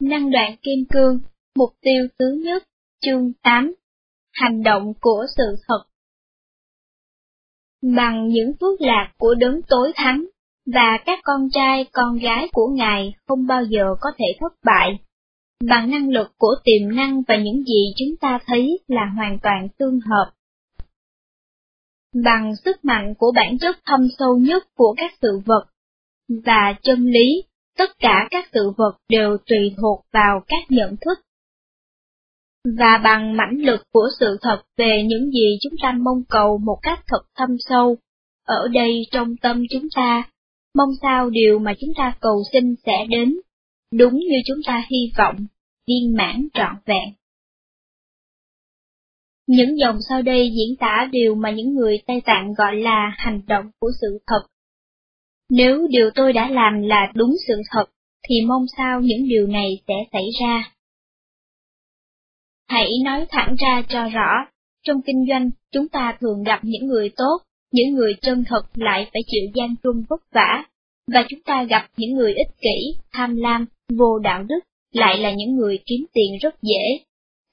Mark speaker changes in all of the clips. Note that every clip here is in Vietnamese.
Speaker 1: Năng đoạn kim cương, mục tiêu thứ nhất, chương 8, hành động của sự thật. Bằng những phước lạc của đấng tối thắng, và các con trai con gái của Ngài không bao giờ có thể thất bại. Bằng năng lực của tiềm năng và những gì chúng ta thấy là hoàn toàn tương hợp. Bằng sức mạnh của bản chất thâm sâu nhất của các sự vật, và chân lý, tất cả các sự vật đều tùy thuộc vào các nhận thức. Và bằng mãnh lực của sự thật về những gì chúng ta mong cầu một cách thật thâm sâu, ở đây trong tâm chúng ta, mong sao điều mà chúng ta cầu xin sẽ đến, đúng như chúng ta hy vọng, viên mãn trọn vẹn. Những dòng sau đây diễn tả điều mà những người Tây Tạng gọi là hành động của sự thật nếu điều tôi đã làm là đúng sự thật, thì mong sao những điều này sẽ xảy ra. Hãy nói thẳng ra cho rõ, trong kinh doanh chúng ta thường gặp những người tốt, những người chân thật lại phải chịu gian truân vất vả, và chúng ta gặp những người ích kỷ, tham lam, vô đạo đức, lại là những người kiếm tiền rất dễ.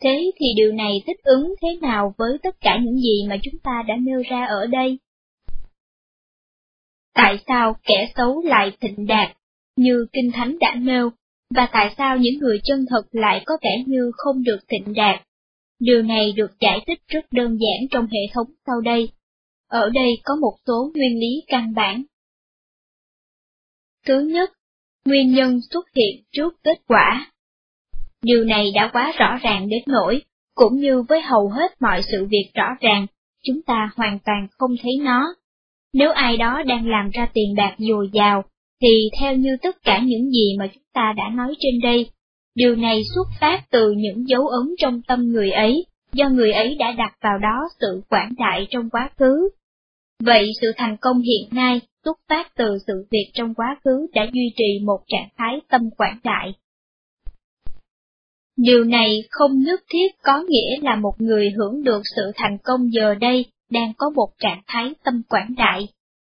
Speaker 1: Thế thì điều này thích ứng thế nào với tất cả những gì mà chúng ta đã nêu ra ở đây? Tại sao kẻ xấu lại thịnh đạt, như Kinh Thánh đã nêu, và tại sao những người chân thật lại có vẻ như không được thịnh đạt? Điều này được giải thích rất đơn giản trong hệ thống sau đây. Ở đây có một số nguyên lý căn bản. Thứ nhất, nguyên nhân xuất hiện trước kết quả. Điều này đã quá rõ ràng đến nỗi, cũng như với hầu hết mọi sự việc rõ ràng, chúng ta hoàn toàn không thấy nó. Nếu ai đó đang làm ra tiền bạc dồi dào, thì theo như tất cả những gì mà chúng ta đã nói trên đây, điều này xuất phát từ những dấu ấn trong tâm người ấy, do người ấy đã đặt vào đó sự quảng đại trong quá khứ. Vậy sự thành công hiện nay xuất phát từ sự việc trong quá khứ đã duy trì một trạng thái tâm quảng đại. Điều này không nhất thiết có nghĩa là một người hưởng được sự thành công giờ đây đang có một trạng thái tâm quảng đại.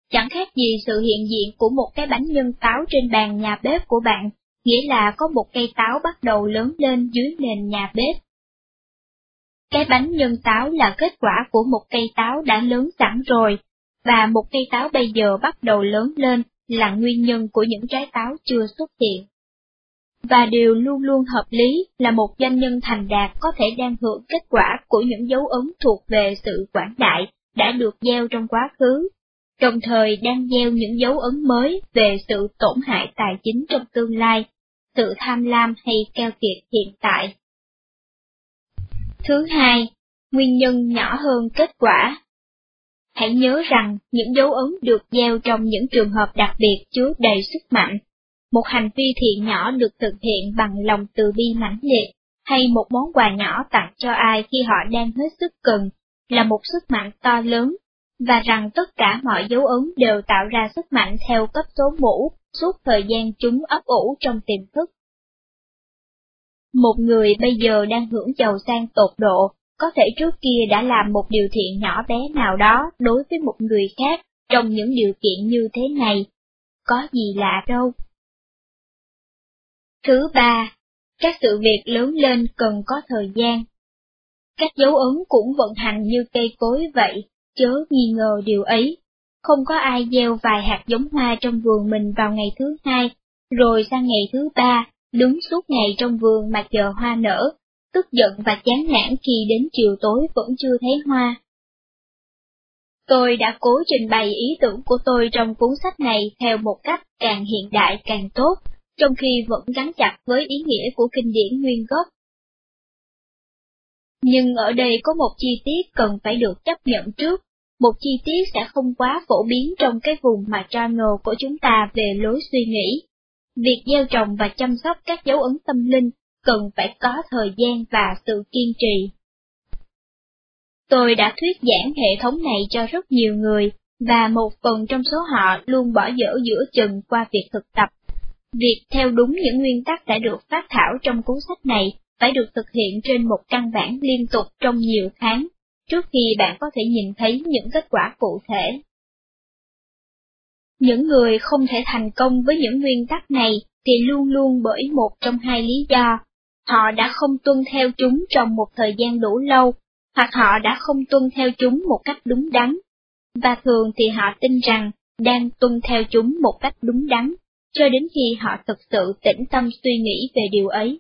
Speaker 1: Chẳng khác gì sự hiện diện của một cái bánh nhân táo trên bàn nhà bếp của bạn, nghĩa là có một cây táo bắt đầu lớn lên dưới nền nhà bếp. Cái bánh nhân táo là kết quả của một cây táo đã lớn sẵn rồi, và một cây táo bây giờ bắt đầu lớn lên là nguyên nhân của những trái táo chưa xuất hiện. Và điều luôn luôn hợp lý là một doanh nhân thành đạt có thể đang hưởng kết quả của những dấu ấn thuộc về sự quảng đại đã được gieo trong quá khứ, đồng thời đang gieo những dấu ấn mới về sự tổn hại tài chính trong tương lai, sự tham lam hay keo kiệt hiện tại. Thứ hai, nguyên nhân nhỏ hơn kết quả. Hãy nhớ rằng những dấu ấn được gieo trong những trường hợp đặc biệt chứa đầy sức mạnh. Một hành vi thiện nhỏ được thực hiện bằng lòng từ bi mãnh liệt, hay một món quà nhỏ tặng cho ai khi họ đang hết sức cần, là một sức mạnh to lớn, và rằng tất cả mọi dấu ấn đều tạo ra sức mạnh theo cấp số mũ suốt thời gian chúng ấp ủ trong tiềm thức. Một người bây giờ đang hưởng giàu sang tột độ, có thể trước kia đã làm một điều thiện nhỏ bé nào đó đối với một người khác trong những điều kiện như thế này. Có gì lạ đâu. Thứ ba, các sự việc lớn lên cần có thời gian. Các dấu ấn cũng vận hành như cây cối vậy, chớ nghi ngờ điều ấy. Không có ai gieo vài hạt giống hoa trong vườn mình vào ngày thứ hai, rồi sang ngày thứ ba, đứng suốt ngày trong vườn mà chờ hoa nở, tức giận và chán nản khi đến chiều tối vẫn chưa thấy hoa. Tôi đã cố trình bày ý tưởng của tôi trong cuốn sách này theo một cách càng hiện đại càng tốt, trong khi vẫn gắn chặt với ý nghĩa của kinh điển nguyên gốc. Nhưng ở đây có một chi tiết cần phải được chấp nhận trước, một chi tiết sẽ không quá phổ biến trong cái vùng mà channel của chúng ta về lối suy nghĩ. Việc gieo trồng và chăm sóc các dấu ấn tâm linh cần phải có thời gian và sự kiên trì. Tôi đã thuyết giảng hệ thống này cho rất nhiều người, và một phần trong số họ luôn bỏ dở giữa chừng qua việc thực tập. Việc theo đúng những nguyên tắc đã được phát thảo trong cuốn sách này phải được thực hiện trên một căn bản liên tục trong nhiều tháng, trước khi bạn có thể nhìn thấy những kết quả cụ thể. Những người không thể thành công với những nguyên tắc này thì luôn luôn bởi một trong hai lý do. Họ đã không tuân theo chúng trong một thời gian đủ lâu, hoặc họ đã không tuân theo chúng một cách đúng đắn. Và thường thì họ tin rằng đang tuân theo chúng một cách đúng đắn, cho đến khi họ thực sự tĩnh tâm suy nghĩ về điều ấy.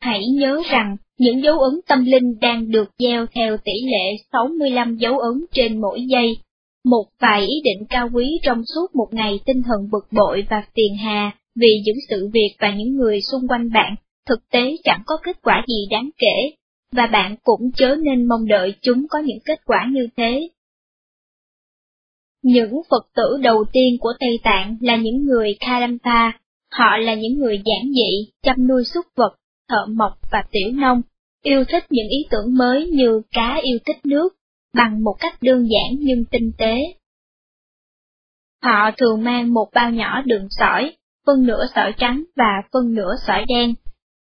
Speaker 1: Hãy nhớ rằng, những dấu ấn tâm linh đang được gieo theo tỷ lệ 65 dấu ấn trên mỗi giây. Một vài ý định cao quý trong suốt một ngày tinh thần bực bội và phiền hà vì những sự việc và những người xung quanh bạn thực tế chẳng có kết quả gì đáng kể, và bạn cũng chớ nên mong đợi chúng có những kết quả như thế. Những Phật tử đầu tiên của Tây Tạng là những người Kalampa, họ là những người giản dị, chăm nuôi súc vật, thợ mộc và tiểu nông, yêu thích những ý tưởng mới như cá yêu thích nước, bằng một cách đơn giản nhưng tinh tế. Họ thường mang một bao nhỏ đường sỏi, phân nửa sỏi trắng và phân nửa sỏi đen.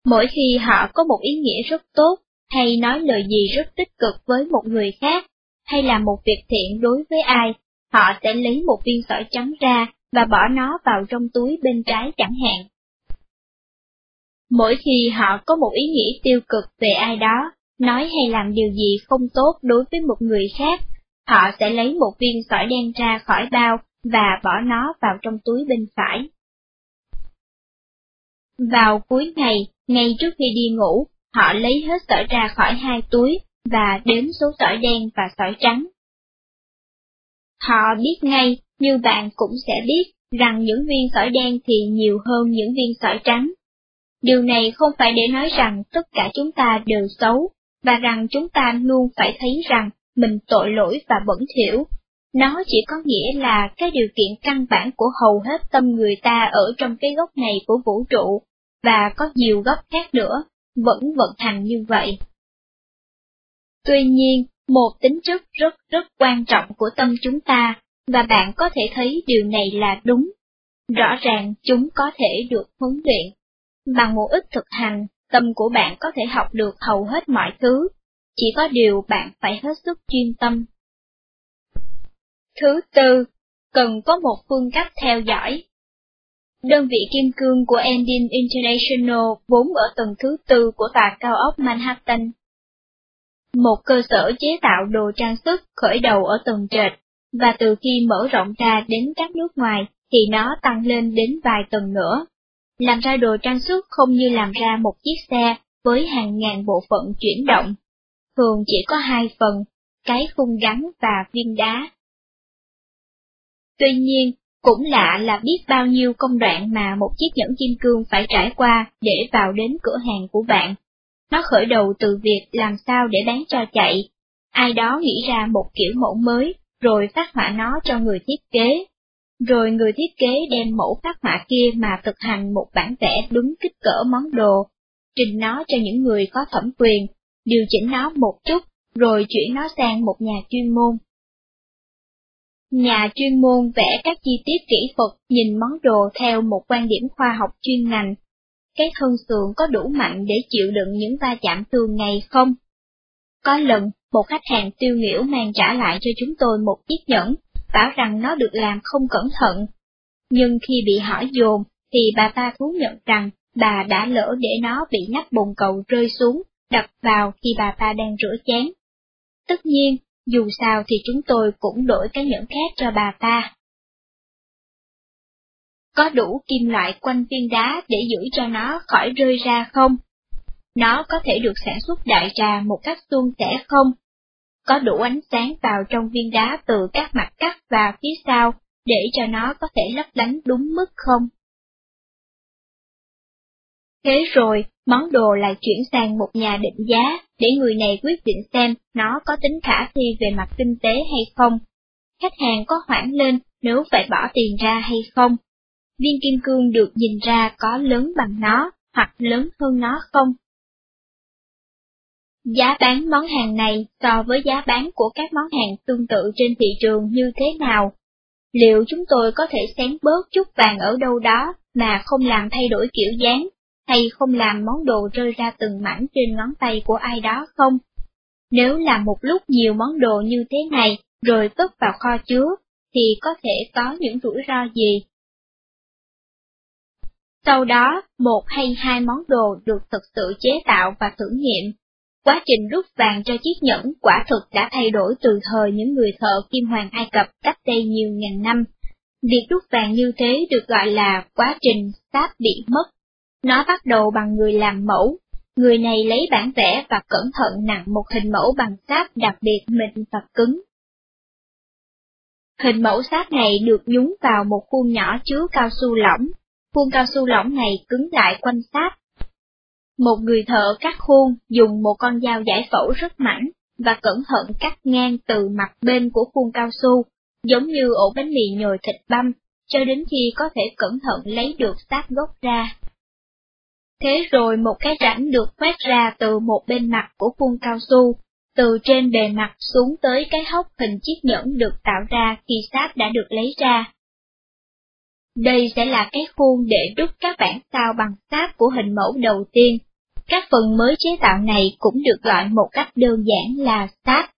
Speaker 1: Mỗi khi họ có một ý nghĩa rất tốt, hay nói lời gì rất tích cực với một người khác, hay làm một việc thiện đối với ai, họ sẽ lấy một viên sỏi trắng ra và bỏ nó vào trong túi bên trái chẳng hạn. Mỗi khi họ có một ý nghĩ tiêu cực về ai đó, nói hay làm điều gì không tốt đối với một người khác, họ sẽ lấy một viên sỏi đen ra khỏi bao và bỏ nó vào trong túi bên phải. Vào cuối ngày, ngay trước khi đi ngủ, họ lấy hết sỏi ra khỏi hai túi và đếm số sỏi đen và sỏi trắng. Họ biết ngay, như bạn cũng sẽ biết, rằng những viên sỏi đen thì nhiều hơn những viên sỏi trắng. Điều này không phải để nói rằng tất cả chúng ta đều xấu, và rằng chúng ta luôn phải thấy rằng mình tội lỗi và bẩn thỉu. Nó chỉ có nghĩa là cái điều kiện căn bản của hầu hết tâm người ta ở trong cái góc này của vũ trụ, và có nhiều góc khác nữa, vẫn vận hành như vậy. Tuy nhiên, một tính chất rất rất quan trọng của tâm chúng ta, và bạn có thể thấy điều này là đúng. Rõ ràng chúng có thể được huấn luyện. Bằng một ít thực hành, tâm của bạn có thể học được hầu hết mọi thứ, chỉ có điều bạn phải hết sức chuyên tâm. Thứ tư, cần có một phương cách theo dõi. Đơn vị kim cương của Endin International vốn ở tầng thứ tư của tòa cao ốc Manhattan. Một cơ sở chế tạo đồ trang sức khởi đầu ở tầng trệt, và từ khi mở rộng ra đến các nước ngoài thì nó tăng lên đến vài tầng nữa. Làm ra đồ trang sức không như làm ra một chiếc xe với hàng ngàn bộ phận chuyển động. Thường chỉ có hai phần, cái khung gắn và viên đá. Tuy nhiên, cũng lạ là biết bao nhiêu công đoạn mà một chiếc nhẫn kim cương phải trải qua để vào đến cửa hàng của bạn. Nó khởi đầu từ việc làm sao để bán cho chạy. Ai đó nghĩ ra một kiểu mẫu mới, rồi phát họa nó cho người thiết kế, rồi người thiết kế đem mẫu phát họa kia mà thực hành một bản vẽ đúng kích cỡ món đồ, trình nó cho những người có thẩm quyền, điều chỉnh nó một chút, rồi chuyển nó sang một nhà chuyên môn. Nhà chuyên môn vẽ các chi tiết kỹ thuật nhìn món đồ theo một quan điểm khoa học chuyên ngành. Cái thân sườn có đủ mạnh để chịu đựng những va chạm thường ngày không? Có lần, một khách hàng tiêu nghỉu mang trả lại cho chúng tôi một chiếc nhẫn, bảo rằng nó được làm không cẩn thận. Nhưng khi bị hỏi dồn, thì bà ta thú nhận rằng bà đã lỡ để nó bị nắp bồn cầu rơi xuống, đập vào khi bà ta đang rửa chén. Tất nhiên, dù sao thì chúng tôi cũng đổi cái nhẫn khác cho bà ta. Có đủ kim loại quanh viên đá để giữ cho nó khỏi rơi ra không? Nó có thể được sản xuất đại trà một cách suôn sẻ không? có đủ ánh sáng vào trong viên đá từ các mặt cắt và phía sau, để cho nó có thể lấp lánh đúng mức không? Thế rồi, món đồ lại chuyển sang một nhà định giá, để người này quyết định xem nó có tính khả thi về mặt kinh tế hay không. Khách hàng có hoãn lên nếu phải bỏ tiền ra hay không. Viên kim cương được nhìn ra có lớn bằng nó, hoặc lớn hơn nó không, Giá bán món hàng này so với giá bán của các món hàng tương tự trên thị trường như thế nào? Liệu chúng tôi có thể xén bớt chút vàng ở đâu đó mà không làm thay đổi kiểu dáng, hay không làm món đồ rơi ra từng mảnh trên ngón tay của ai đó không? Nếu làm một lúc nhiều món đồ như thế này rồi cất vào kho chứa, thì có thể có những rủi ro gì? Sau đó, một hay hai món đồ được thực sự chế tạo và thử nghiệm. Quá trình rút vàng cho chiếc nhẫn quả thực đã thay đổi từ thời những người thợ kim hoàng Ai Cập cách đây nhiều ngàn năm. Việc rút vàng như thế được gọi là quá trình sáp bị mất. Nó bắt đầu bằng người làm mẫu. Người này lấy bản vẽ và cẩn thận nặng một hình mẫu bằng sáp đặc biệt mịn và cứng. Hình mẫu sáp này được nhúng vào một khuôn nhỏ chứa cao su lỏng. Khuôn cao su lỏng này cứng lại quanh sáp. Một người thợ cắt khuôn dùng một con dao giải phẫu rất mảnh và cẩn thận cắt ngang từ mặt bên của khuôn cao su, giống như ổ bánh mì nhồi thịt băm, cho đến khi có thể cẩn thận lấy được sáp gốc ra. Thế rồi một cái rãnh được khoét ra từ một bên mặt của khuôn cao su, từ trên bề mặt xuống tới cái hốc hình chiếc nhẫn được tạo ra khi sáp đã được lấy ra. Đây sẽ là cái khuôn để đúc các bản sao bằng sáp của hình mẫu đầu tiên. Các phần mới chế tạo này cũng được gọi một cách đơn giản là sáp.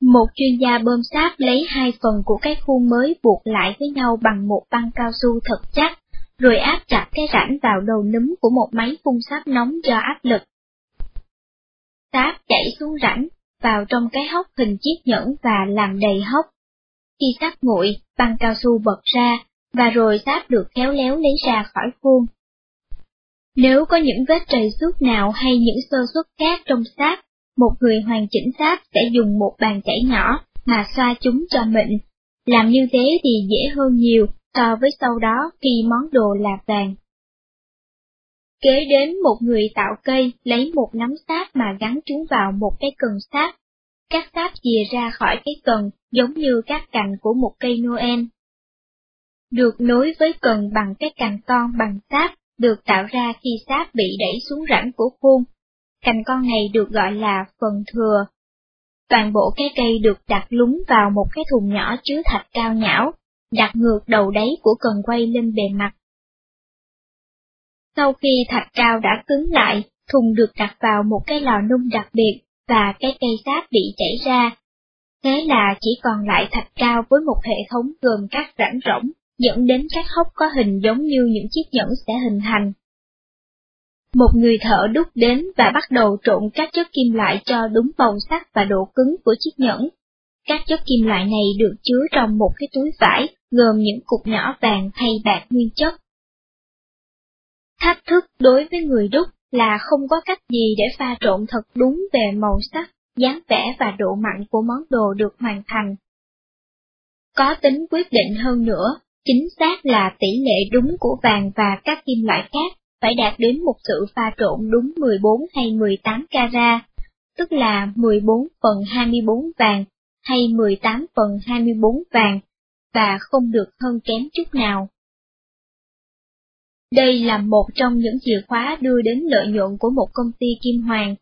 Speaker 1: Một chuyên gia bơm sáp lấy hai phần của cái khuôn mới buộc lại với nhau bằng một băng cao su thật chắc, rồi áp chặt cái rãnh vào đầu núm của một máy phun sáp nóng do áp lực. Sáp chảy xuống rãnh, vào trong cái hốc hình chiếc nhẫn và làm đầy hốc. Khi sáp nguội, băng cao su bật ra, và rồi sáp được khéo léo lấy ra khỏi khuôn. Nếu có những vết trầy xước nào hay những sơ suất khác trong sáp, một người hoàn chỉnh sáp sẽ dùng một bàn chảy nhỏ mà xoa chúng cho mịn. Làm như thế thì dễ hơn nhiều so với sau đó khi món đồ là vàng. Kế đến một người tạo cây lấy một nắm sáp mà gắn chúng vào một cái cần sáp. Các sáp chìa ra khỏi cái cần giống như các cành của một cây Noel. Được nối với cần bằng cái cành con bằng sáp, được tạo ra khi sáp bị đẩy xuống rãnh của khuôn. Cành con này được gọi là phần thừa. Toàn bộ cái cây được đặt lúng vào một cái thùng nhỏ chứa thạch cao nhão, đặt ngược đầu đáy của cần quay lên bề mặt. Sau khi thạch cao đã cứng lại, thùng được đặt vào một cái lò nung đặc biệt và cái cây sáp bị chảy ra. Thế là chỉ còn lại thạch cao với một hệ thống gồm các rãnh rỗng, dẫn đến các hốc có hình giống như những chiếc nhẫn sẽ hình thành. Một người thợ đúc đến và bắt đầu trộn các chất kim loại cho đúng màu sắc và độ cứng của chiếc nhẫn. Các chất kim loại này được chứa trong một cái túi vải gồm những cục nhỏ vàng hay bạc nguyên chất. Thách thức đối với người đúc là không có cách gì để pha trộn thật đúng về màu sắc, dáng vẻ và độ mặn của món đồ được hoàn thành. Có tính quyết định hơn nữa, chính xác là tỷ lệ đúng của vàng và các kim loại khác phải đạt đến một sự pha trộn đúng 14 hay 18 carat, tức là 14 phần 24 vàng hay 18 phần 24 vàng, và không được hơn kém chút nào. Đây là một trong những chìa khóa đưa đến lợi nhuận của một công ty kim hoàng.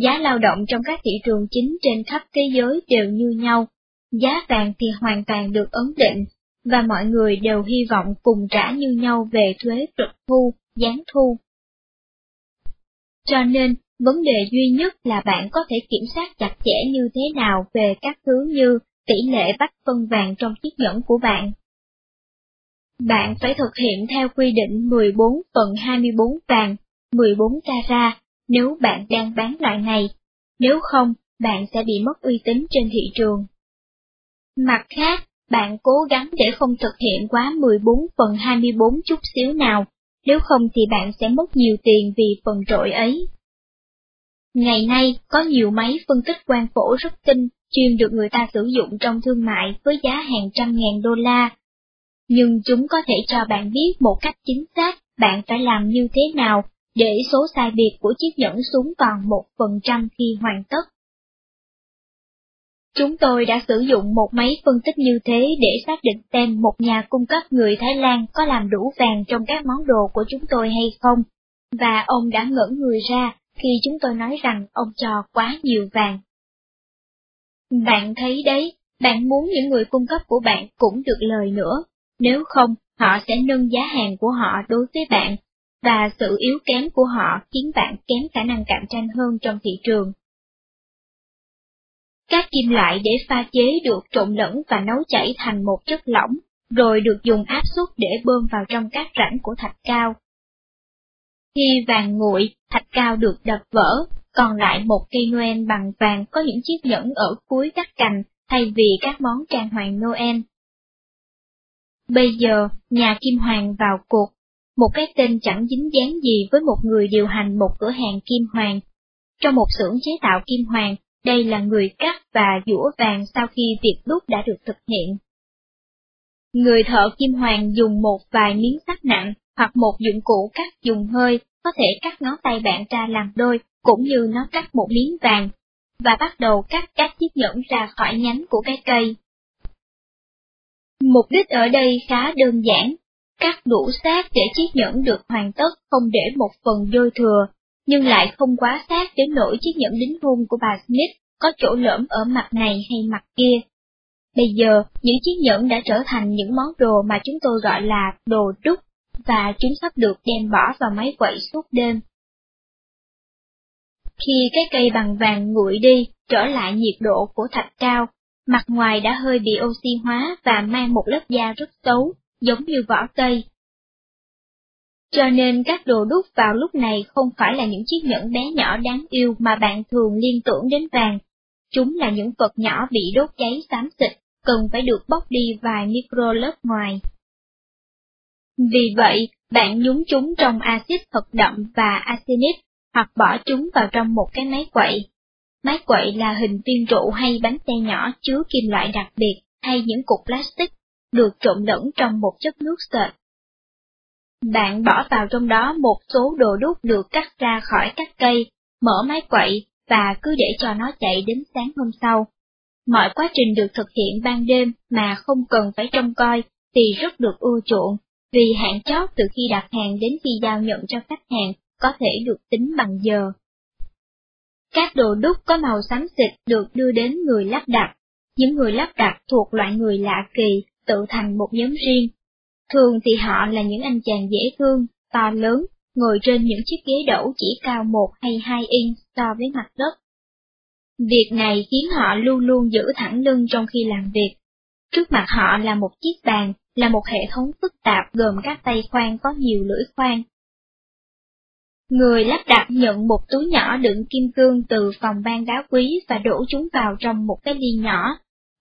Speaker 1: Giá lao động trong các thị trường chính trên khắp thế giới đều như nhau, giá vàng thì hoàn toàn được ấn định, và mọi người đều hy vọng cùng trả như nhau về thuế trực thu, gián thu. Cho nên, vấn đề duy nhất là bạn có thể kiểm soát chặt chẽ như thế nào về các thứ như tỷ lệ bách phân vàng trong chiếc nhẫn của bạn. Bạn phải thực hiện theo quy định 14 phần 24 vàng, 14 cara nếu bạn đang bán loại này, nếu không, bạn sẽ bị mất uy tín trên thị trường. Mặt khác, bạn cố gắng để không thực hiện quá 14 phần 24 chút xíu nào, nếu không thì bạn sẽ mất nhiều tiền vì phần trội ấy. Ngày nay, có nhiều máy phân tích quang phổ rất tinh, chuyên được người ta sử dụng trong thương mại với giá hàng trăm ngàn đô la. Nhưng chúng có thể cho bạn biết một cách chính xác bạn phải làm như thế nào để số sai biệt của chiếc nhẫn xuống còn một phần trăm khi hoàn tất. Chúng tôi đã sử dụng một máy phân tích như thế để xác định xem một nhà cung cấp người Thái Lan có làm đủ vàng trong các món đồ của chúng tôi hay không, và ông đã ngỡ người ra khi chúng tôi nói rằng ông cho quá nhiều vàng. Bạn thấy đấy, bạn muốn những người cung cấp của bạn cũng được lời nữa, nếu không, họ sẽ nâng giá hàng của họ đối với bạn, và sự yếu kém của họ khiến bạn kém khả năng cạnh tranh hơn trong thị trường. Các kim loại để pha chế được trộn lẫn và nấu chảy thành một chất lỏng, rồi được dùng áp suất để bơm vào trong các rãnh của thạch cao. Khi vàng nguội, thạch cao được đập vỡ, còn lại một cây Noel bằng vàng có những chiếc nhẫn ở cuối các cành thay vì các món trang hoàng Noel. Bây giờ, nhà Kim Hoàng vào cuộc, một cái tên chẳng dính dáng gì với một người điều hành một cửa hàng Kim Hoàng. Trong một xưởng chế tạo Kim Hoàng, đây là người cắt và dũa vàng sau khi việc đúc đã được thực hiện. Người thợ Kim Hoàng dùng một vài miếng sắt nặng hoặc một dụng cụ cắt dùng hơi có thể cắt ngón tay bạn ra làm đôi cũng như nó cắt một miếng vàng, và bắt đầu cắt các chiếc nhẫn ra khỏi nhánh của cái cây. Mục đích ở đây khá đơn giản, cắt đủ sát để chiếc nhẫn được hoàn tất không để một phần dôi thừa, nhưng lại không quá sát đến nỗi chiếc nhẫn đính hôn của bà Smith có chỗ lõm ở mặt này hay mặt kia. Bây giờ, những chiếc nhẫn đã trở thành những món đồ mà chúng tôi gọi là đồ đúc, và chúng sắp được đem bỏ vào máy quậy suốt đêm. Khi cái cây bằng vàng nguội đi, trở lại nhiệt độ của thạch cao, mặt ngoài đã hơi bị oxy hóa và mang một lớp da rất xấu, giống như vỏ cây. Cho nên các đồ đúc vào lúc này không phải là những chiếc nhẫn bé nhỏ đáng yêu mà bạn thường liên tưởng đến vàng. Chúng là những vật nhỏ bị đốt cháy xám xịt, cần phải được bóc đi vài micro lớp ngoài. Vì vậy, bạn nhúng chúng trong axit thật đậm và arsenic hoặc bỏ chúng vào trong một cái máy quậy. Máy quậy là hình viên trụ hay bánh xe nhỏ chứa kim loại đặc biệt hay những cục plastic, được trộn lẫn trong một chất nước sệt. Bạn bỏ vào trong đó một số đồ đúc được cắt ra khỏi các cây, mở máy quậy và cứ để cho nó chạy đến sáng hôm sau. Mọi quá trình được thực hiện ban đêm mà không cần phải trông coi thì rất được ưa chuộng, vì hạn chót từ khi đặt hàng đến khi giao nhận cho khách hàng có thể được tính bằng giờ. Các đồ đúc có màu xám xịt được đưa đến người lắp đặt. Những người lắp đặt thuộc loại người lạ kỳ, tự thành một nhóm riêng. Thường thì họ là những anh chàng dễ thương, to lớn, ngồi trên những chiếc ghế đẩu chỉ cao một hay hai inch so với mặt đất. Việc này khiến họ luôn luôn giữ thẳng lưng trong khi làm việc. Trước mặt họ là một chiếc bàn, là một hệ thống phức tạp gồm các tay khoan có nhiều lưỡi khoan, Người lắp đặt nhận một túi nhỏ đựng kim cương từ phòng ban đá quý và đổ chúng vào trong một cái ly nhỏ,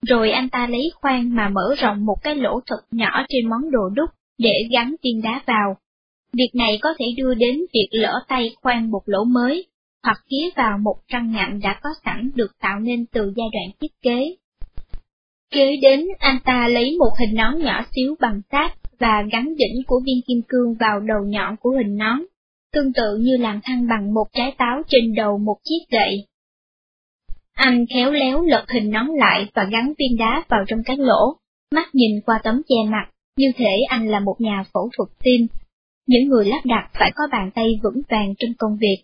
Speaker 1: rồi anh ta lấy khoan mà mở rộng một cái lỗ thật nhỏ trên món đồ đúc để gắn viên đá vào. Việc này có thể đưa đến việc lỡ tay khoan một lỗ mới, hoặc ghé vào một răng ngạnh đã có sẵn được tạo nên từ giai đoạn thiết kế. Kế đến, anh ta lấy một hình nón nhỏ xíu bằng sáp và gắn đỉnh của viên kim cương vào đầu nhọn của hình nón tương tự như làm thăng bằng một trái táo trên đầu một chiếc gậy. Anh khéo léo lật hình nón lại và gắn viên đá vào trong cái lỗ, mắt nhìn qua tấm che mặt, như thể anh là một nhà phẫu thuật tim. Những người lắp đặt phải có bàn tay vững vàng trong công việc,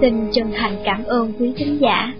Speaker 1: Xin chân thành cảm ơn quý khán giả.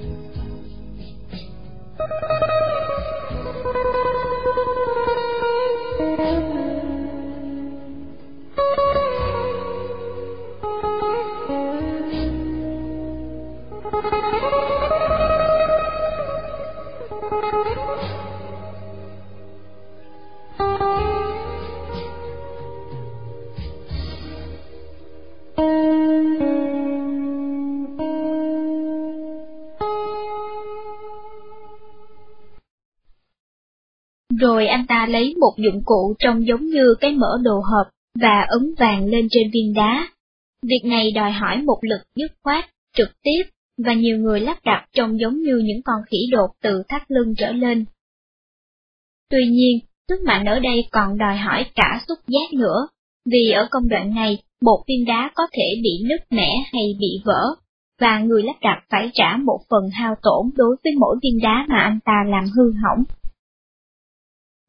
Speaker 1: Rồi anh ta lấy một dụng cụ trông giống như cái mở đồ hộp và ấn vàng lên trên viên đá. Việc này đòi hỏi một lực dứt khoát, trực tiếp, và nhiều người lắp đặt trông giống như những con khỉ đột từ thắt lưng trở lên. Tuy nhiên, sức mạnh ở đây còn đòi hỏi cả xúc giác nữa, vì ở công đoạn này, một viên đá có thể bị nứt nẻ hay bị vỡ, và người lắp đặt phải trả một phần hao tổn đối với mỗi viên đá mà anh ta làm hư hỏng.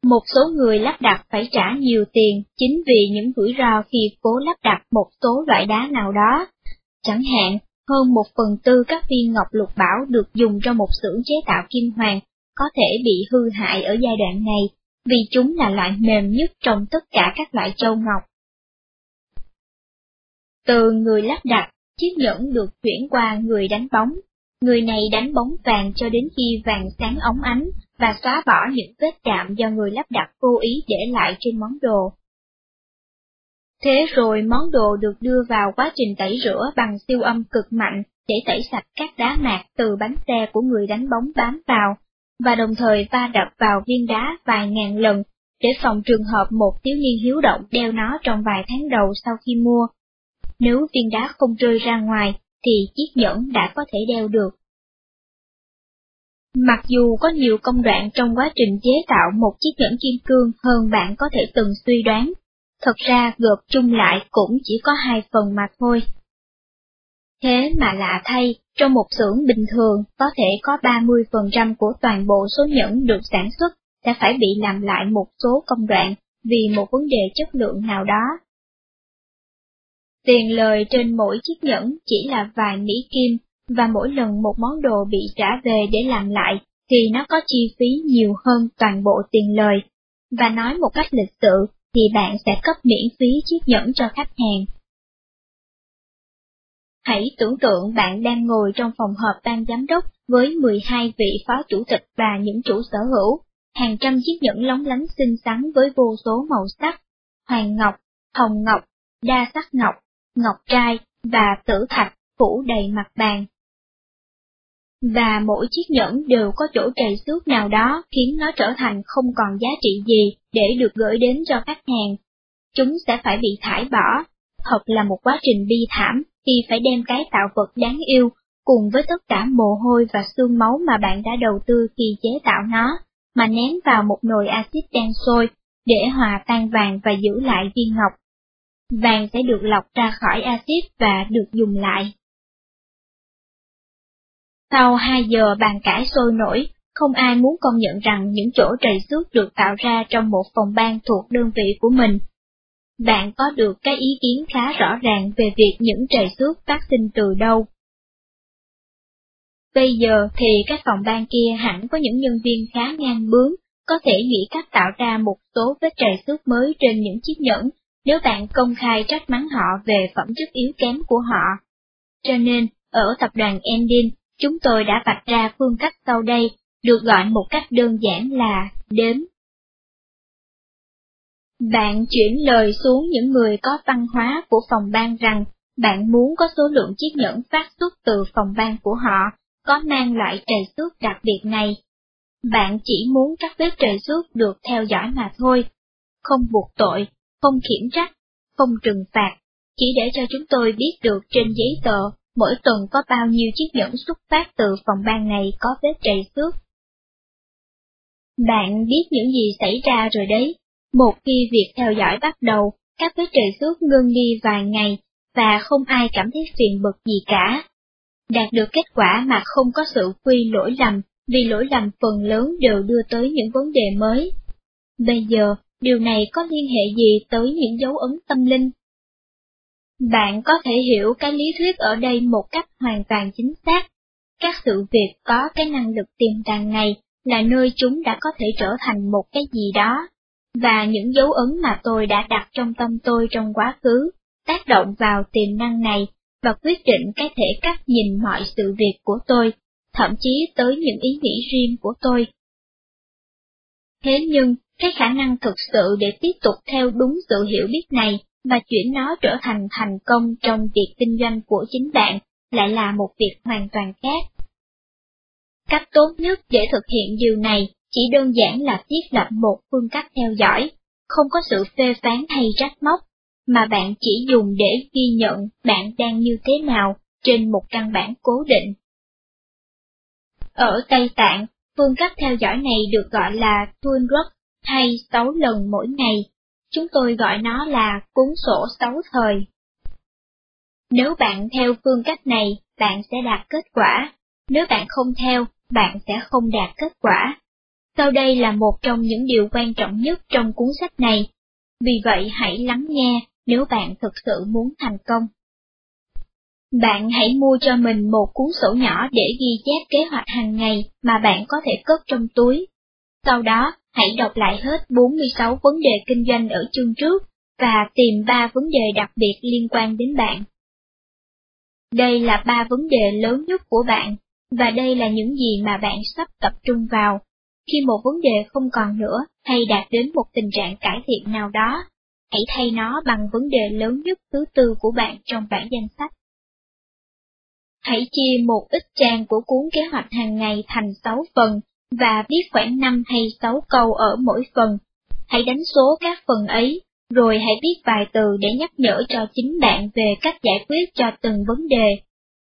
Speaker 1: Một số người lắp đặt phải trả nhiều tiền chính vì những rủi ro khi cố lắp đặt một số loại đá nào đó. Chẳng hạn, hơn một phần tư các viên ngọc lục bảo được dùng trong một xưởng chế tạo kim hoàng có thể bị hư hại ở giai đoạn này, vì chúng là loại mềm nhất trong tất cả các loại châu ngọc. Từ người lắp đặt, chiếc nhẫn được chuyển qua người đánh bóng. Người này đánh bóng vàng cho đến khi vàng sáng óng ánh, và xóa bỏ những vết chạm do người lắp đặt vô ý để lại trên món đồ. Thế rồi món đồ được đưa vào quá trình tẩy rửa bằng siêu âm cực mạnh để tẩy sạch các đá mạc từ bánh xe của người đánh bóng bám vào, và đồng thời va đập vào viên đá vài ngàn lần để phòng trường hợp một thiếu niên hiếu động đeo nó trong vài tháng đầu sau khi mua. Nếu viên đá không rơi ra ngoài, thì chiếc nhẫn đã có thể đeo được. Mặc dù có nhiều công đoạn trong quá trình chế tạo một chiếc nhẫn kim cương hơn bạn có thể từng suy đoán, thật ra gộp chung lại cũng chỉ có hai phần mà thôi. Thế mà lạ thay, trong một xưởng bình thường có thể có 30% của toàn bộ số nhẫn được sản xuất sẽ phải bị làm lại một số công đoạn vì một vấn đề chất lượng nào đó. Tiền lời trên mỗi chiếc nhẫn chỉ là vài mỹ kim và mỗi lần một món đồ bị trả về để làm lại, thì nó có chi phí nhiều hơn toàn bộ tiền lời. Và nói một cách lịch sự, thì bạn sẽ cấp miễn phí chiếc nhẫn cho khách hàng. Hãy tưởng tượng bạn đang ngồi trong phòng họp ban giám đốc với 12 vị phó chủ tịch và những chủ sở hữu, hàng trăm chiếc nhẫn lóng lánh xinh xắn với vô số màu sắc, hoàng ngọc, hồng ngọc, đa sắc ngọc, ngọc trai và tử thạch phủ đầy mặt bàn và mỗi chiếc nhẫn đều có chỗ trầy xước nào đó khiến nó trở thành không còn giá trị gì để được gửi đến cho khách hàng. Chúng sẽ phải bị thải bỏ, thật là một quá trình bi thảm khi phải đem cái tạo vật đáng yêu cùng với tất cả mồ hôi và xương máu mà bạn đã đầu tư khi chế tạo nó, mà ném vào một nồi axit đen sôi, để hòa tan vàng và giữ lại viên ngọc. Vàng sẽ được lọc ra khỏi axit và được dùng lại. Sau 2 giờ bàn cãi sôi nổi, không ai muốn công nhận rằng những chỗ trầy xước được tạo ra trong một phòng ban thuộc đơn vị của mình. Bạn có được cái ý kiến khá rõ ràng về việc những trầy xước phát sinh từ đâu. Bây giờ thì các phòng ban kia hẳn có những nhân viên khá ngang bướng, có thể nghĩ cách tạo ra một số vết trầy xước mới trên những chiếc nhẫn, nếu bạn công khai trách mắng họ về phẩm chất yếu kém của họ. Cho nên, ở tập đoàn Endin, chúng tôi đã vạch ra phương cách sau đây, được gọi một cách đơn giản là đếm. Bạn chuyển lời xuống những người có văn hóa của phòng ban rằng bạn muốn có số lượng chiếc nhẫn phát xuất từ phòng ban của họ có mang loại trầy xước đặc biệt này. Bạn chỉ muốn các vết trầy xước được theo dõi mà thôi, không buộc tội, không khiển trách, không trừng phạt, chỉ để cho chúng tôi biết được trên giấy tờ mỗi tuần có bao nhiêu chiếc nhẫn xuất phát từ phòng ban này có vết trầy xước. Bạn biết những gì xảy ra rồi đấy, một khi việc theo dõi bắt đầu, các vết trầy xước ngưng đi vài ngày, và không ai cảm thấy phiền bực gì cả. Đạt được kết quả mà không có sự quy lỗi lầm, vì lỗi lầm phần lớn đều đưa tới những vấn đề mới. Bây giờ, điều này có liên hệ gì tới những dấu ấn tâm linh? Bạn có thể hiểu cái lý thuyết ở đây một cách hoàn toàn chính xác. Các sự việc có cái năng lực tiềm tàng này là nơi chúng đã có thể trở thành một cái gì đó, và những dấu ấn mà tôi đã đặt trong tâm tôi trong quá khứ, tác động vào tiềm năng này và quyết định cái thể cách nhìn mọi sự việc của tôi, thậm chí tới những ý nghĩ riêng của tôi. Thế nhưng, cái khả năng thực sự để tiếp tục theo đúng sự hiểu biết này và chuyển nó trở thành thành công trong việc kinh doanh của chính bạn lại là một việc hoàn toàn khác. Cách tốt nhất để thực hiện điều này chỉ đơn giản là thiết lập một phương cách theo dõi, không có sự phê phán hay trách móc, mà bạn chỉ dùng để ghi nhận bạn đang như thế nào trên một căn bản cố định. Ở Tây Tạng, phương cách theo dõi này được gọi là Tunruk hay 6 lần mỗi ngày, chúng tôi gọi nó là cuốn sổ sáu thời. Nếu bạn theo phương cách này, bạn sẽ đạt kết quả, nếu bạn không theo, bạn sẽ không đạt kết quả. Sau đây là một trong những điều quan trọng nhất trong cuốn sách này, vì vậy hãy lắng nghe nếu bạn thực sự muốn thành công. Bạn hãy mua cho mình một cuốn sổ nhỏ để ghi chép kế hoạch hàng ngày mà bạn có thể cất trong túi. Sau đó, hãy đọc lại hết 46 vấn đề kinh doanh ở chương trước và tìm 3 vấn đề đặc biệt liên quan đến bạn. Đây là ba vấn đề lớn nhất của bạn, và đây là những gì mà bạn sắp tập trung vào. Khi một vấn đề không còn nữa hay đạt đến một tình trạng cải thiện nào đó, hãy thay nó bằng vấn đề lớn nhất thứ tư của bạn trong bảng danh sách. Hãy chia một ít trang của cuốn kế hoạch hàng ngày thành 6 phần và viết khoảng 5 hay 6 câu ở mỗi phần. Hãy đánh số các phần ấy, rồi hãy viết vài từ để nhắc nhở cho chính bạn về cách giải quyết cho từng vấn đề.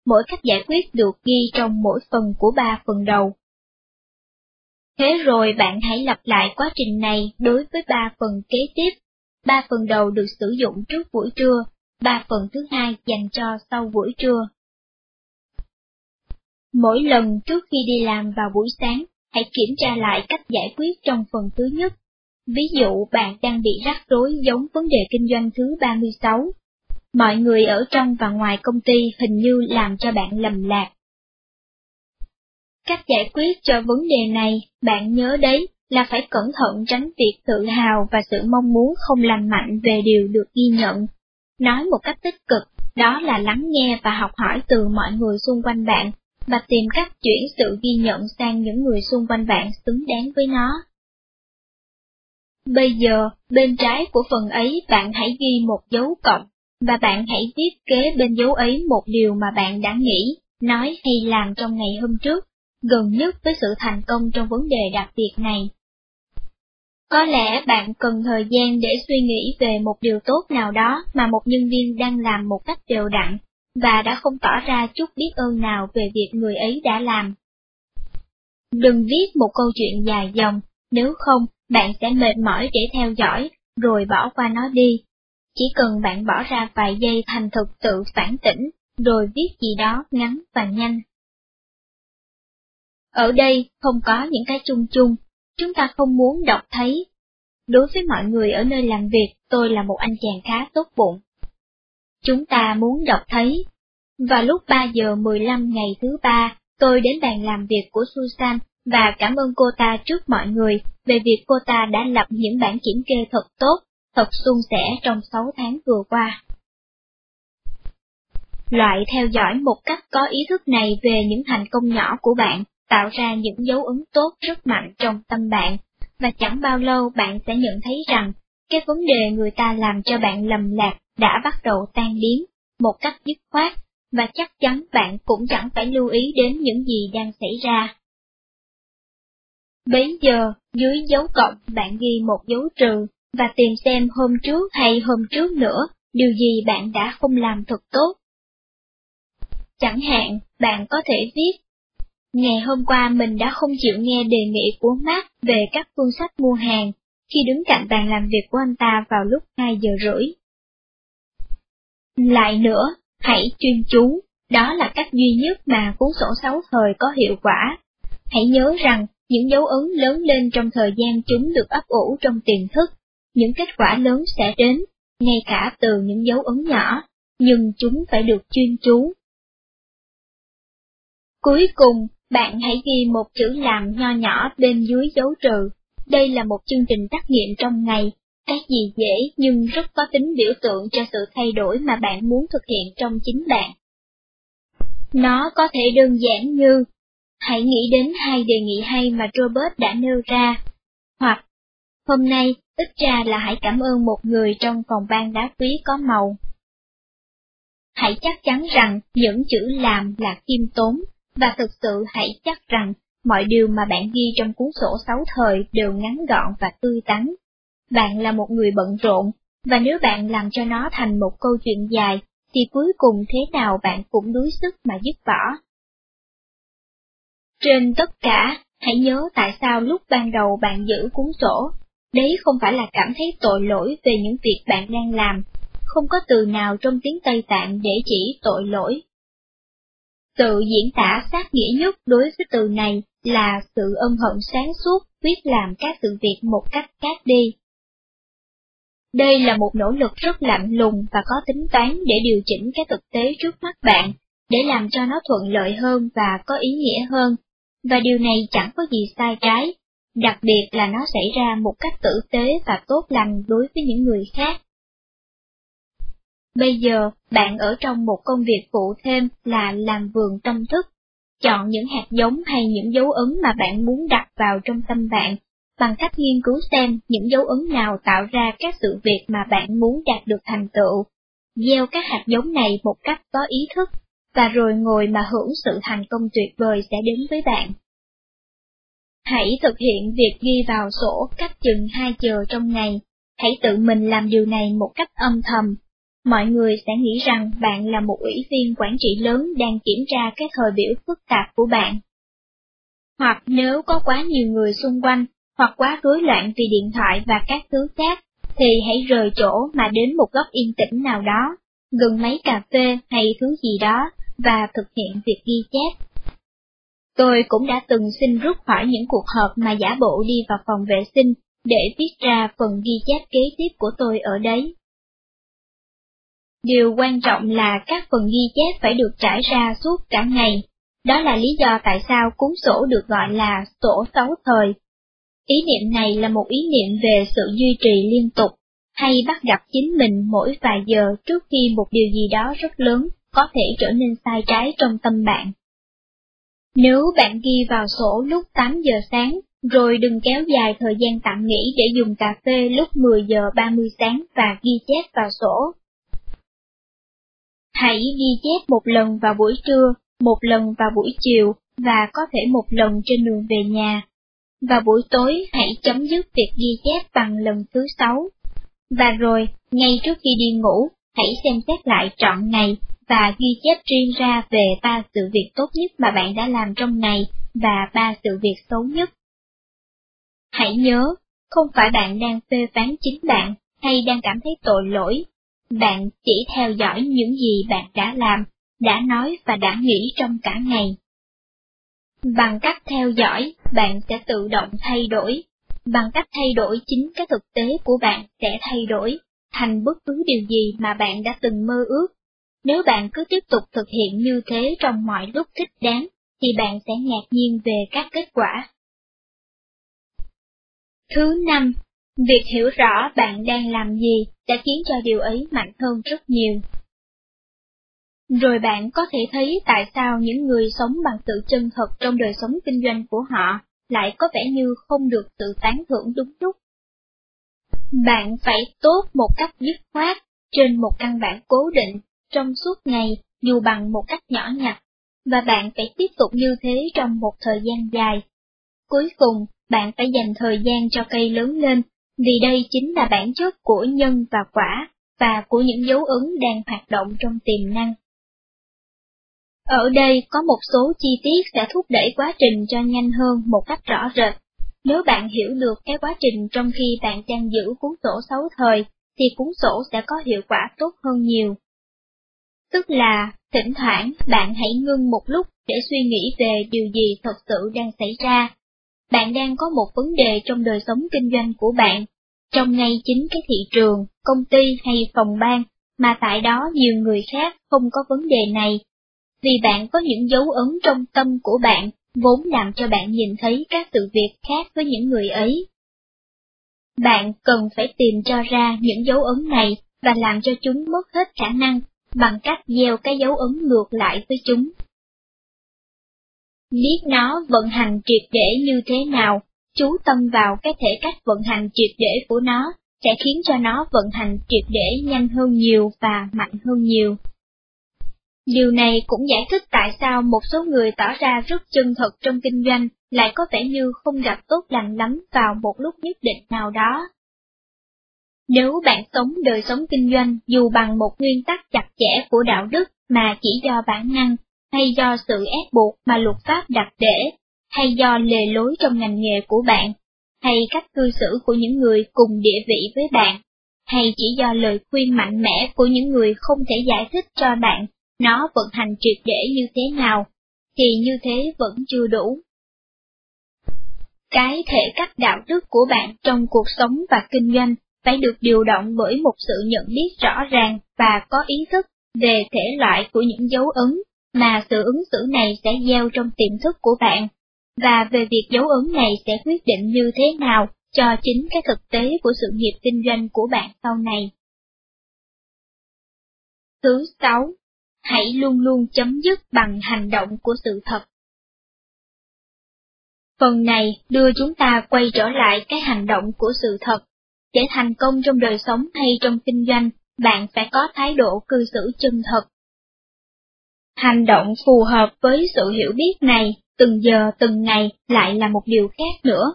Speaker 1: Mỗi cách giải quyết được ghi trong mỗi phần của ba phần đầu. Thế rồi bạn hãy lặp lại quá trình này đối với ba phần kế tiếp ba phần đầu được sử dụng trước buổi trưa, ba phần thứ hai dành cho sau buổi trưa. Mỗi lần trước khi đi làm vào buổi sáng, hãy kiểm tra lại cách giải quyết trong phần thứ nhất. Ví dụ bạn đang bị rắc rối giống vấn đề kinh doanh thứ 36. Mọi người ở trong và ngoài công ty hình như làm cho bạn lầm lạc. Cách giải quyết cho vấn đề này, bạn nhớ đấy, là phải cẩn thận tránh việc tự hào và sự mong muốn không lành mạnh về điều được ghi nhận. Nói một cách tích cực, đó là lắng nghe và học hỏi từ mọi người xung quanh bạn, mà tìm cách chuyển sự ghi nhận sang những người xung quanh bạn xứng đáng với nó. Bây giờ, bên trái của phần ấy bạn hãy ghi một dấu cộng, và bạn hãy viết kế bên dấu ấy một điều mà bạn đã nghĩ, nói hay làm trong ngày hôm trước, gần nhất với sự thành công trong vấn đề đặc biệt này. Có lẽ bạn cần thời gian để suy nghĩ về một điều tốt nào đó mà một nhân viên đang làm một cách đều đặn, và đã không tỏ ra chút biết ơn nào về việc người ấy đã làm. Đừng viết một câu chuyện dài dòng, nếu không, bạn sẽ mệt mỏi để theo dõi, rồi bỏ qua nó đi. Chỉ cần bạn bỏ ra vài giây thành thực tự phản tỉnh, rồi viết gì đó ngắn và nhanh. Ở đây không có những cái chung chung, chúng ta không muốn đọc thấy. Đối với mọi người ở nơi làm việc, tôi là một anh chàng khá tốt bụng. Chúng ta muốn đọc thấy. Vào lúc 3 giờ 15 ngày thứ ba, tôi đến bàn làm việc của Susan và cảm ơn cô ta trước mọi người về việc cô ta đã lập những bản kiểm kê thật tốt, thật suôn sẻ trong 6 tháng vừa qua. Loại theo dõi một cách có ý thức này về những thành công nhỏ của bạn tạo ra những dấu ấn tốt rất mạnh trong tâm bạn, và chẳng bao lâu bạn sẽ nhận thấy rằng cái vấn đề người ta làm cho bạn lầm lạc đã bắt đầu tan biến một cách dứt khoát, và chắc chắn bạn cũng chẳng phải lưu ý đến những gì đang xảy ra. Bấy giờ, dưới dấu cộng bạn ghi một dấu trừ, và tìm xem hôm trước hay hôm trước nữa, điều gì bạn đã không làm thật tốt. Chẳng hạn, bạn có thể viết, Ngày hôm qua mình đã không chịu nghe đề nghị của Mark về các phương sách mua hàng, khi đứng cạnh bàn làm việc của anh ta vào lúc 2 giờ rưỡi. Lại nữa, hãy chuyên chú, đó là cách duy nhất mà cuốn sổ sáu thời có hiệu quả. Hãy nhớ rằng, những dấu ấn lớn lên trong thời gian chúng được ấp ủ trong tiềm thức, những kết quả lớn sẽ đến, ngay cả từ những dấu ấn nhỏ, nhưng chúng phải được chuyên chú. Cuối cùng, bạn hãy ghi một chữ làm nho nhỏ bên dưới dấu trừ. Đây là một chương trình trắc nghiệm trong ngày, cái gì dễ nhưng rất có tính biểu tượng cho sự thay đổi mà bạn muốn thực hiện trong chính bạn. Nó có thể đơn giản như, hãy nghĩ đến hai đề nghị hay mà Robert đã nêu ra, hoặc, hôm nay, ít ra là hãy cảm ơn một người trong phòng ban đá quý có màu. Hãy chắc chắn rằng những chữ làm là kim tốn, và thực sự hãy chắc rằng mọi điều mà bạn ghi trong cuốn sổ sáu thời đều ngắn gọn và tươi tắn. Bạn là một người bận rộn, và nếu bạn làm cho nó thành một câu chuyện dài, thì cuối cùng thế nào bạn cũng đuối sức mà dứt bỏ. Trên tất cả, hãy nhớ tại sao lúc ban đầu bạn giữ cuốn sổ. Đấy không phải là cảm thấy tội lỗi về những việc bạn đang làm, không có từ nào trong tiếng Tây Tạng để chỉ tội lỗi. Sự diễn tả sát nghĩa nhất đối với từ này là sự ân hận sáng suốt quyết làm các sự việc một cách khác đi. Đây là một nỗ lực rất lạnh lùng và có tính toán để điều chỉnh cái thực tế trước mắt bạn, để làm cho nó thuận lợi hơn và có ý nghĩa hơn, và điều này chẳng có gì sai trái, đặc biệt là nó xảy ra một cách tử tế và tốt lành đối với những người khác. Bây giờ, bạn ở trong một công việc phụ thêm là làm vườn tâm thức. Chọn những hạt giống hay những dấu ấn mà bạn muốn đặt vào trong tâm bạn, bằng cách nghiên cứu xem những dấu ấn nào tạo ra các sự việc mà bạn muốn đạt được thành tựu. Gieo các hạt giống này một cách có ý thức, và rồi ngồi mà hưởng sự thành công tuyệt vời sẽ đến với bạn. Hãy thực hiện việc ghi vào sổ cách chừng 2 giờ trong ngày. Hãy tự mình làm điều này một cách âm thầm, mọi người sẽ nghĩ rằng bạn là một ủy viên quản trị lớn đang kiểm tra cái thời biểu phức tạp của bạn. Hoặc nếu có quá nhiều người xung quanh, hoặc quá rối loạn vì điện thoại và các thứ khác, thì hãy rời chỗ mà đến một góc yên tĩnh nào đó, gần máy cà phê hay thứ gì đó, và thực hiện việc ghi chép. Tôi cũng đã từng xin rút khỏi những cuộc họp mà giả bộ đi vào phòng vệ sinh, để viết ra phần ghi chép kế tiếp của tôi ở đấy. Điều quan trọng là các phần ghi chép phải được trải ra suốt cả ngày. Đó là lý do tại sao cuốn sổ được gọi là sổ sáu thời. Ý niệm này là một ý niệm về sự duy trì liên tục, hay bắt gặp chính mình mỗi vài giờ trước khi một điều gì đó rất lớn có thể trở nên sai trái trong tâm bạn. Nếu bạn ghi vào sổ lúc 8 giờ sáng, rồi đừng kéo dài thời gian tạm nghỉ để dùng cà phê lúc 10 giờ 30 sáng và ghi chép vào sổ Hãy ghi chép một lần vào buổi trưa, một lần vào buổi chiều, và có thể một lần trên đường về nhà. Và buổi tối hãy chấm dứt việc ghi chép bằng lần thứ sáu. Và rồi, ngay trước khi đi ngủ, hãy xem xét lại trọn ngày và ghi chép riêng ra về ba sự việc tốt nhất mà bạn đã làm trong ngày và ba sự việc xấu nhất. Hãy nhớ, không phải bạn đang phê phán chính bạn hay đang cảm thấy tội lỗi. Bạn chỉ theo dõi những gì bạn đã làm, đã nói và đã nghĩ trong cả ngày. Bằng cách theo dõi, bạn sẽ tự động thay đổi. Bằng cách thay đổi chính cái thực tế của bạn sẽ thay đổi thành bất cứ điều gì mà bạn đã từng mơ ước. Nếu bạn cứ tiếp tục thực hiện như thế trong mọi lúc thích đáng, thì bạn sẽ ngạc nhiên về các kết quả. Thứ năm, việc hiểu rõ bạn đang làm gì đã khiến cho điều ấy mạnh hơn rất nhiều. Rồi bạn có thể thấy tại sao những người sống bằng sự chân thật trong đời sống kinh doanh của họ lại có vẻ như không được tự tán thưởng đúng lúc. Bạn phải tốt một cách dứt khoát, trên một căn bản cố định, trong suốt ngày, dù bằng một cách nhỏ nhặt, và bạn phải tiếp tục như thế trong một thời gian dài. Cuối cùng, bạn phải dành thời gian cho cây lớn lên, vì đây chính là bản chất của nhân và quả, và của những dấu ấn đang hoạt động trong tiềm năng. Ở đây có một số chi tiết sẽ thúc đẩy quá trình cho nhanh hơn một cách rõ rệt. Nếu bạn hiểu được cái quá trình trong khi bạn đang giữ cuốn sổ xấu thời, thì cuốn sổ sẽ có hiệu quả tốt hơn nhiều. Tức là, thỉnh thoảng bạn hãy ngưng một lúc để suy nghĩ về điều gì thật sự đang xảy ra. Bạn đang có một vấn đề trong đời sống kinh doanh của bạn, trong ngay chính cái thị trường, công ty hay phòng ban, mà tại đó nhiều người khác không có vấn đề này. Vì bạn có những dấu ấn trong tâm của bạn, vốn làm cho bạn nhìn thấy các sự việc khác với những người ấy. Bạn cần phải tìm cho ra những dấu ấn này và làm cho chúng mất hết khả năng bằng cách gieo cái dấu ấn ngược lại với chúng. Biết nó vận hành triệt để như thế nào, chú tâm vào cái thể cách vận hành triệt để của nó, sẽ khiến cho nó vận hành triệt để nhanh hơn nhiều và mạnh hơn nhiều. Điều này cũng giải thích tại sao một số người tỏ ra rất chân thật trong kinh doanh lại có vẻ như không gặp tốt lành lắm vào một lúc nhất định nào đó. Nếu bạn sống đời sống kinh doanh dù bằng một nguyên tắc chặt chẽ của đạo đức mà chỉ do bản năng, hay do sự ép buộc mà luật pháp đặt để, hay do lề lối trong ngành nghề của bạn, hay cách cư xử của những người cùng địa vị với bạn, hay chỉ do lời khuyên mạnh mẽ của những người không thể giải thích cho bạn nó vận hành triệt để như thế nào, thì như thế vẫn chưa đủ. Cái thể cách đạo đức của bạn trong cuộc sống và kinh doanh phải được điều động bởi một sự nhận biết rõ ràng và có ý thức về thể loại của những dấu ấn mà sự ứng xử này sẽ gieo trong tiềm thức của bạn, và về việc dấu ấn này sẽ quyết định như thế nào cho chính cái thực tế của sự nghiệp kinh doanh của bạn sau này. Thứ sáu, hãy luôn luôn chấm dứt bằng hành động của sự thật. Phần này đưa chúng ta quay trở lại cái hành động của sự thật. Để thành công trong đời sống hay trong kinh doanh, bạn phải có thái độ cư xử chân thật. Hành động phù hợp với sự hiểu biết này, từng giờ từng ngày lại là một điều khác nữa.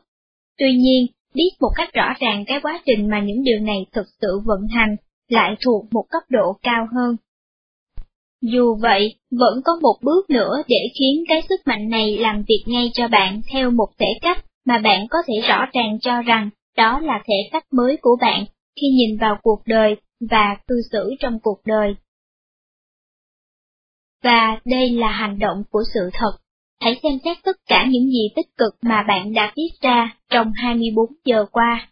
Speaker 1: Tuy nhiên, biết một cách rõ ràng cái quá trình mà những điều này thực sự vận hành lại thuộc một cấp độ cao hơn. Dù vậy, vẫn có một bước nữa để khiến cái sức mạnh này làm việc ngay cho bạn theo một thể cách mà bạn có thể rõ ràng cho rằng đó là thể cách mới của bạn khi nhìn vào cuộc đời và cư xử trong cuộc đời. Và đây là hành động của sự thật. Hãy xem xét tất cả những gì tích cực mà bạn đã viết ra trong 24 giờ qua.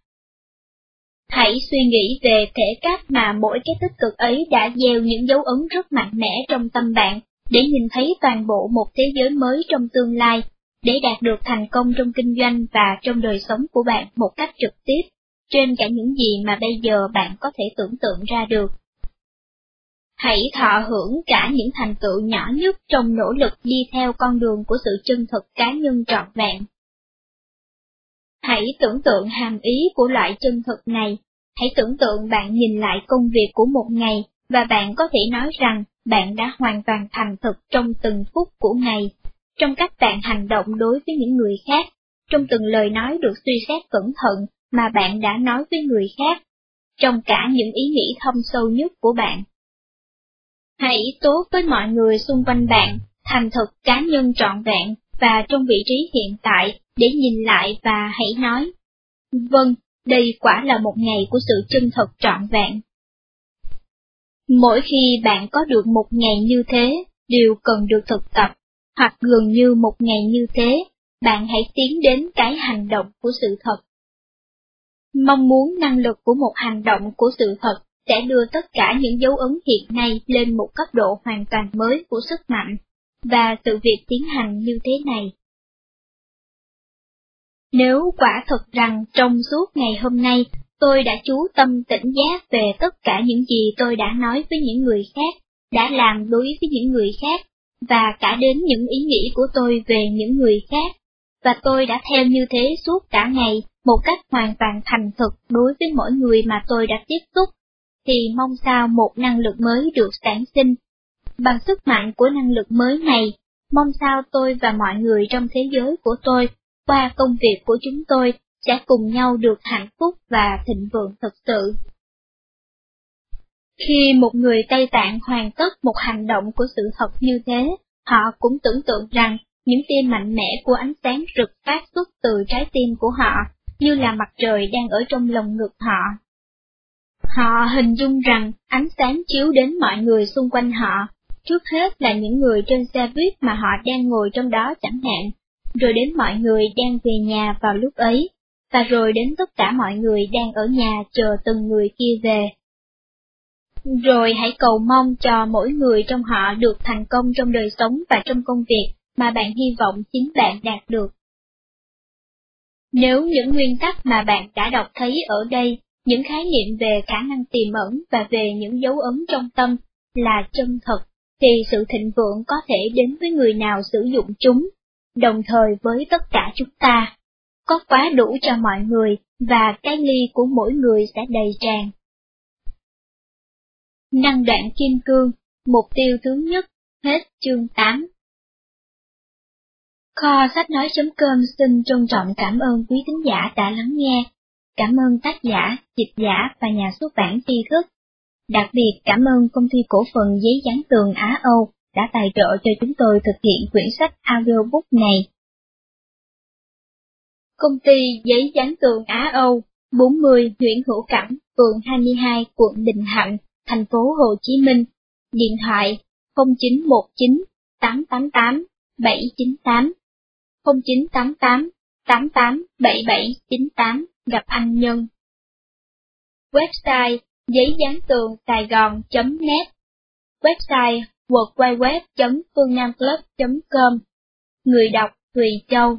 Speaker 1: Hãy suy nghĩ về thể cách mà mỗi cái tích cực ấy đã gieo những dấu ấn rất mạnh mẽ trong tâm bạn, để nhìn thấy toàn bộ một thế giới mới trong tương lai, để đạt được thành công trong kinh doanh và trong đời sống của bạn một cách trực tiếp, trên cả những gì mà bây giờ bạn có thể tưởng tượng ra được. Hãy thọ hưởng cả những thành tựu nhỏ nhất trong nỗ lực đi theo con đường của sự chân thực cá nhân trọn vẹn. Hãy tưởng tượng hàm ý của loại chân thực này. Hãy tưởng tượng bạn nhìn lại công việc của một ngày, và bạn có thể nói rằng bạn đã hoàn toàn thành thực trong từng phút của ngày, trong cách bạn hành động đối với những người khác, trong từng lời nói được suy xét cẩn thận mà bạn đã nói với người khác, trong cả những ý nghĩ thâm sâu nhất của bạn. Hãy tốt với mọi người xung quanh bạn, thành thực cá nhân trọn vẹn và trong vị trí hiện tại để nhìn lại và hãy nói. Vâng, đây quả là một ngày của sự chân thật trọn vẹn. Mỗi khi bạn có được một ngày như thế, đều cần được thực tập, hoặc gần như một ngày như thế, bạn hãy tiến đến cái hành động của sự thật. Mong muốn năng lực của một hành động của sự thật sẽ đưa tất cả những dấu ấn hiện nay lên một cấp độ hoàn toàn mới của sức mạnh, và sự việc tiến hành như thế này. Nếu quả thật rằng trong suốt ngày hôm nay tôi đã chú tâm tỉnh giác về tất cả những gì tôi đã nói với những người khác, đã làm đối với những người khác, và cả đến những ý nghĩ của tôi về những người khác, và tôi đã theo như thế suốt cả ngày, một cách hoàn toàn thành thực đối với mỗi người mà tôi đã tiếp xúc, thì mong sao một năng lực mới được sản sinh. Bằng sức mạnh của năng lực mới này, mong sao tôi và mọi người trong thế giới của tôi, qua công việc của chúng tôi, sẽ cùng nhau được hạnh phúc và thịnh vượng thực sự. Khi một người Tây Tạng hoàn tất một hành động của sự thật như thế, họ cũng tưởng tượng rằng những tia mạnh mẽ của ánh sáng rực phát xuất từ trái tim của họ, như là mặt trời đang ở trong lồng ngực họ. Họ hình dung rằng ánh sáng chiếu đến mọi người xung quanh họ, trước hết là những người trên xe buýt mà họ đang ngồi trong đó chẳng hạn, rồi đến mọi người đang về nhà vào lúc ấy, và rồi đến tất cả mọi người đang ở nhà chờ từng người kia về. Rồi hãy cầu mong cho mỗi người trong họ được thành công trong đời sống và trong công việc mà bạn hy vọng chính bạn đạt được. Nếu những nguyên tắc mà bạn đã đọc thấy ở đây, những khái niệm về khả năng tiềm ẩn và về những dấu ấn trong tâm là chân thật, thì sự thịnh vượng có thể đến với người nào sử dụng chúng, đồng thời với tất cả chúng ta. Có quá đủ cho mọi người, và cái ly của mỗi người sẽ đầy tràn. Năng đoạn kim cương, mục tiêu thứ nhất, hết chương 8. Kho sách nói.com xin trân trọng cảm ơn quý thính giả đã lắng nghe. Cảm ơn tác giả, dịch giả và nhà xuất bản tri thức. Đặc biệt cảm ơn công ty cổ phần giấy dán tường Á Âu đã tài trợ cho chúng tôi thực hiện quyển sách audiobook này. Công ty giấy dán tường Á Âu, 40 Nguyễn Hữu Cảnh, phường 22, quận Bình Thạnh, thành phố Hồ Chí Minh. Điện thoại 0919 888 798 0988 887798 gặp anh Nhân. Website giấy dán tường sài gòn.net Website www.phương com. Người đọc Thùy Châu.